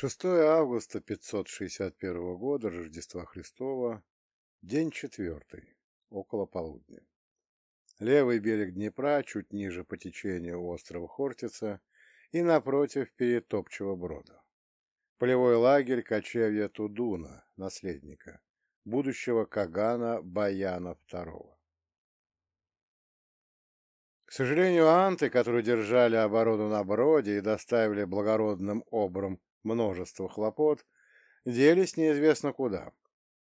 6 августа 561 года Рождества Христова, день четвертый, около полудня. Левый берег Днепра, чуть ниже по течению острова Хортица и напротив перетопчего брода. Полевой лагерь кочевья Тудуна, наследника, будущего Кагана Баяна II. К сожалению, анты, которые держали оборону на броде и доставили благородным обрам множество хлопот, делись неизвестно куда,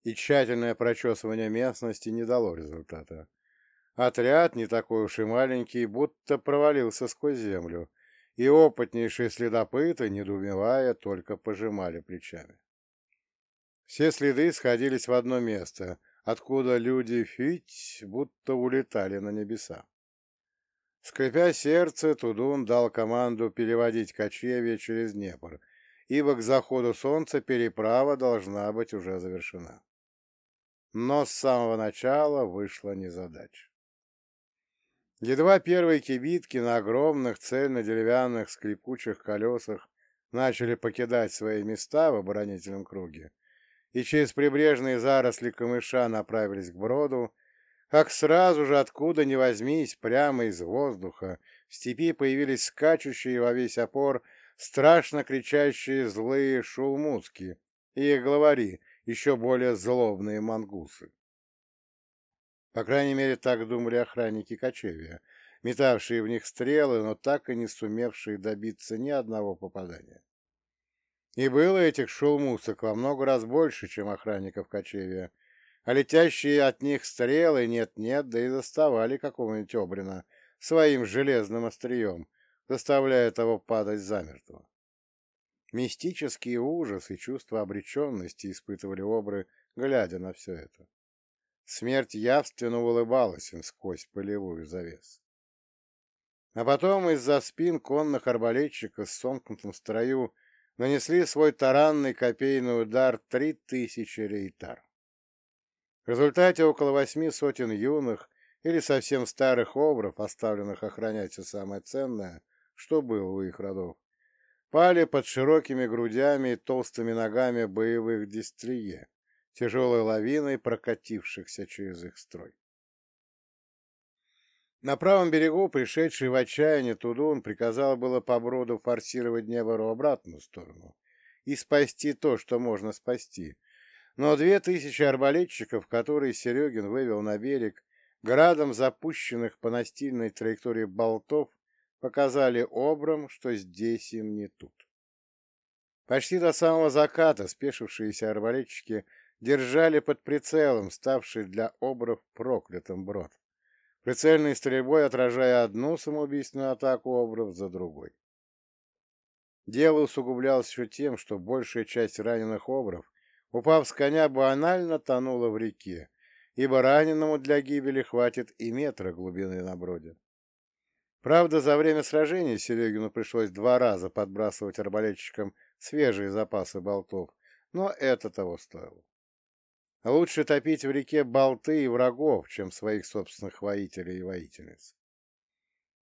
и тщательное прочесывание местности не дало результата. Отряд, не такой уж и маленький, будто провалился сквозь землю, и опытнейшие следопыты, недоумевая, только пожимали плечами. Все следы сходились в одно место, откуда люди фить будто улетали на небеса. Скрипя сердце, Тудун дал команду переводить кочевье через Днепр, ибо к заходу солнца переправа должна быть уже завершена. Но с самого начала вышла незадача. Едва первые кибитки на огромных цельно-деревянных скрипучих колесах начали покидать свои места в оборонительном круге и через прибрежные заросли камыша направились к броду, как сразу же откуда ни возьмись, прямо из воздуха, в степи появились скачущие во весь опор страшно кричащие злые шулмуцки и их главари, еще более злобные мангусы. По крайней мере, так думали охранники кочевья, метавшие в них стрелы, но так и не сумевшие добиться ни одного попадания. И было этих шулмусок во много раз больше, чем охранников кочевья, а летящие от них стрелы нет-нет, да и заставали какого-нибудь обрина своим железным острием, заставляя того падать замертво. Мистический ужас и чувство обреченности испытывали обры, глядя на все это. Смерть явственно улыбалась им сквозь полевую завесу. А потом из-за спин конных арбалетчиков с сомкнутым строю нанесли свой таранный копейный удар три тысячи рейтар. В результате около восьми сотен юных или совсем старых обров, оставленных охранять все самое ценное, что было у их родов, пали под широкими грудями и толстыми ногами боевых дистрие, тяжелой лавиной прокатившихся через их строй. На правом берегу, пришедший в отчаяние Тудун, приказал было по броду форсировать Днепр в обратную сторону и спасти то, что можно спасти. Но две тысячи арбалетчиков, которые Серегин вывел на берег, градом запущенных по настильной траектории болтов, показали обрам, что здесь им не тут. Почти до самого заката спешившиеся арбалетчики держали под прицелом ставший для обров проклятым брод, прицельной стрельбой отражая одну самоубийственную атаку обров за другой. Дело усугублялось еще тем, что большая часть раненых обров, упав с коня, банально тонула в реке, ибо раненому для гибели хватит и метра глубины на броде. Правда, за время сражения Серегину пришлось два раза подбрасывать арбалетчикам свежие запасы болтов, но это того стоило. Лучше топить в реке болты и врагов, чем своих собственных воителей и воительниц.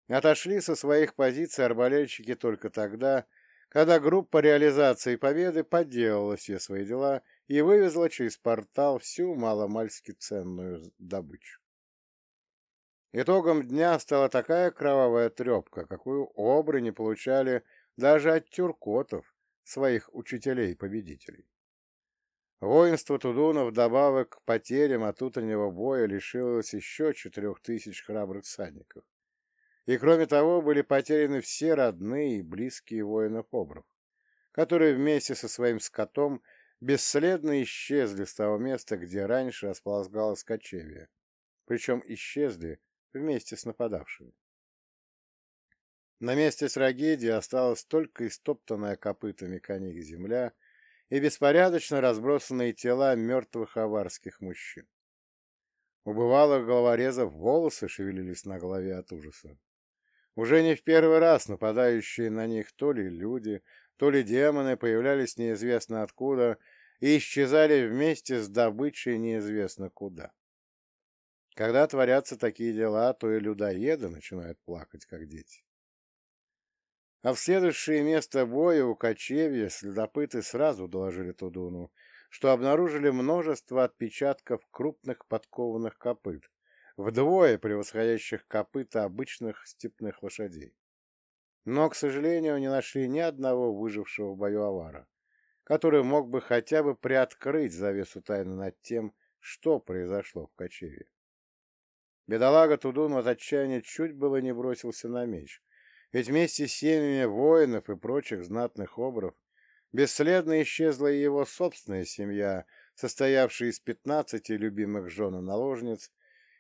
Отошли со своих позиций арбалетчики только тогда, когда группа реализации победы подделала все свои дела и вывезла через портал всю маломальски ценную добычу. Итогом дня стала такая кровавая трепка, какую обры не получали даже от тюркотов, своих учителей-победителей. Воинство Тудунов вдобавок к потерям от утреннего боя лишилось еще четырех тысяч храбрых всадников. И кроме того были потеряны все родные и близкие воинов-обров, которые вместе со своим скотом бесследно исчезли с того места, где раньше располагалось кочевье, причем исчезли вместе с нападавшими. На месте трагедии осталась только истоптанная копытами коней земля и беспорядочно разбросанные тела мертвых аварских мужчин. У бывалых головорезов волосы шевелились на голове от ужаса. Уже не в первый раз нападающие на них то ли люди, то ли демоны появлялись неизвестно откуда и исчезали вместе с добычей неизвестно куда. Когда творятся такие дела, то и людоеды начинают плакать, как дети. А в следующее место боя у кочевья следопыты сразу доложили Тудуну, что обнаружили множество отпечатков крупных подкованных копыт, вдвое превосходящих копыта обычных степных лошадей. Но, к сожалению, не нашли ни одного выжившего в бою авара, который мог бы хотя бы приоткрыть завесу тайны над тем, что произошло в кочевье. Бедолага Тудун от отчаяния чуть было не бросился на меч, ведь вместе с семьями воинов и прочих знатных обров бесследно исчезла и его собственная семья, состоявшая из пятнадцати любимых жен и наложниц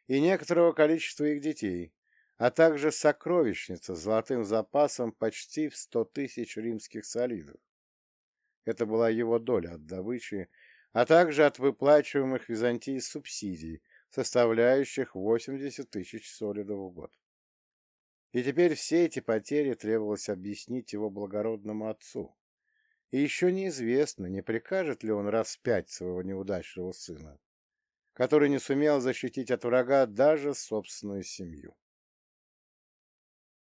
и некоторого количества их детей, а также сокровищница с золотым запасом почти в сто тысяч римских солидов. Это была его доля от добычи, а также от выплачиваемых Византии субсидий, составляющих 80 тысяч солидов в год. И теперь все эти потери требовалось объяснить его благородному отцу. И еще неизвестно, не прикажет ли он распять своего неудачного сына, который не сумел защитить от врага даже собственную семью.